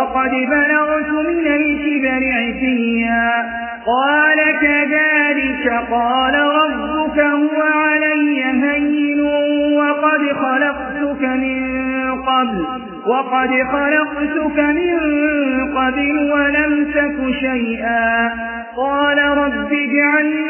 وقد بلغت من الكبر عتيا. قال كذلك قال ربك هو علي هين وقد خلقتك من قبل وقد خلقتك من قبل ولم تك شيئا. قال رب اجعل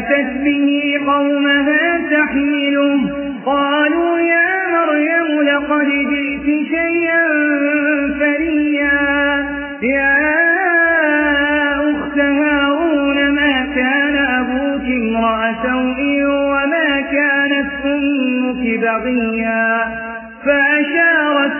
فأتت به قومها تحمله قالوا يا مريم لقد جئت شيئا فريا. يا أخت هارون ما كان أبوك امرأ سوء وما كانت أمك بغيا؟ فأشارت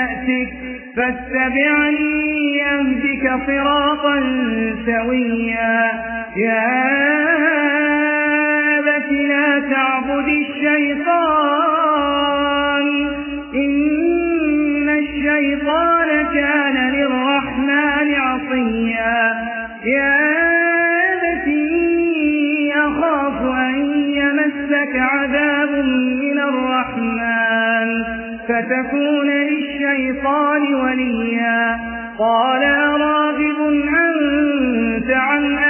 يأتك فاتبعني أهدك صراطا سويا. يا أبت لا تعبد الشيطان إن الشيطان كان للرحمن عصيا. يا فتكون للشيطان وليا. قال راغب أنت عن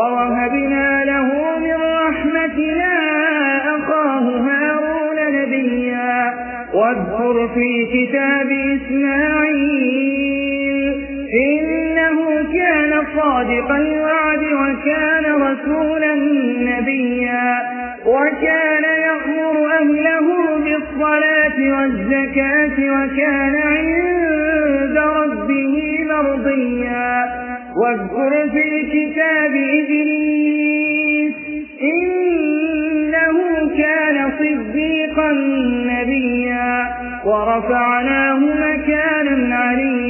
ووهبنا له من رحمتنا أخاه هارون نبيا. واذكر في كتاب إسماعيل إنه كان صادق الوعد وكان رسولا نبيا. وكان يأمر أهله بالصلاة والزكاة وكان عند ربه مرضيا. واذكر في الكتاب إدريس إنه كان صديقا نبيا ورفعناه مكانا عليا.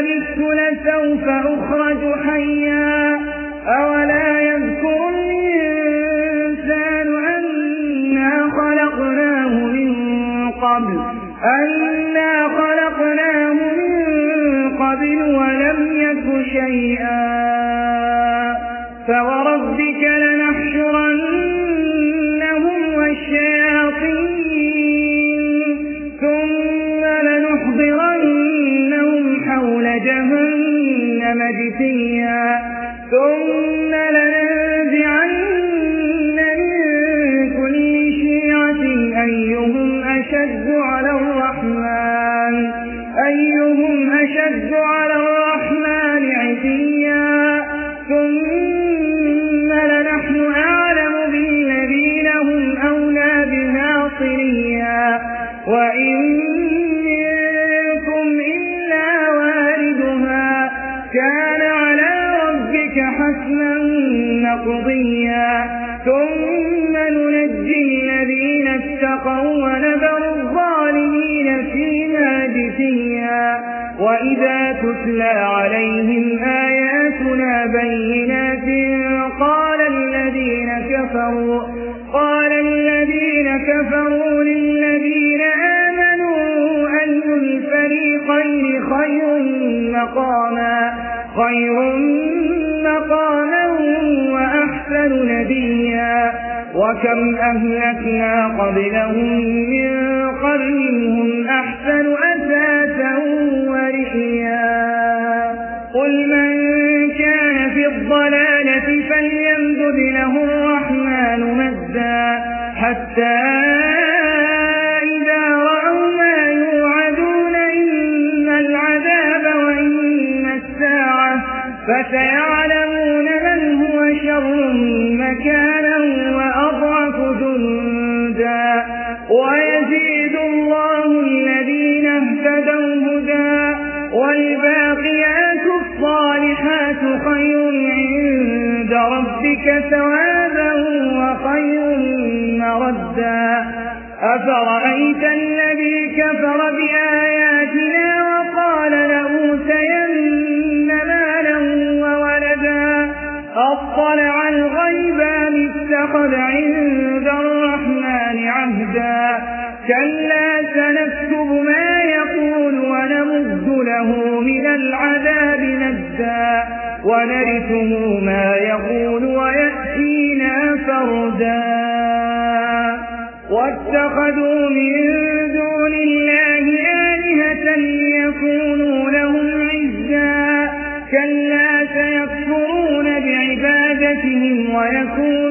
مت لسوف أخرج حيا. أولا يذكر الإنسان أنا خلقناه من قبل أنا خلقناه من قبل ولم يك شيئا. مقاما خير مقاما وأحسن نبيا. وكم أهلكنا قبلهم من قرن هم أحسن أساسا ورئيا قل من كان في الضلالة فليمدد له الرحمن مدا حتى أفرأيت الذي كفر بآياتنا وقال له سين مالا وولدا أطلع الغيب اتخذ عند الرحمن عهدا كلا سنكتب ما يقول ونمد له من العذاب ندا ونرثه ما يقول ويأتينا فردا واتخذوا من دون الله آلهة ليكونوا لهم عزا كلا سيكفرون بعبادتهم ويكونون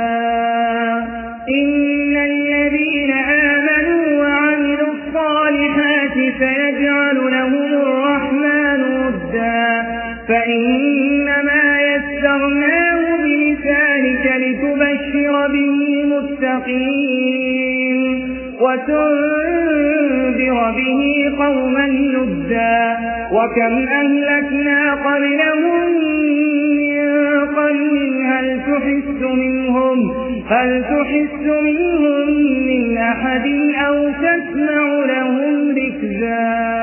سيجعل لهم الرحمن ودا. فإنما يسرناه بلسانك لتبشر به متقين وتنذر به قوما لدا وكم أهلكنا قبلهم هل تحس منهم؟ هل تحس منهم من أحد أو تسمع لهم ركزا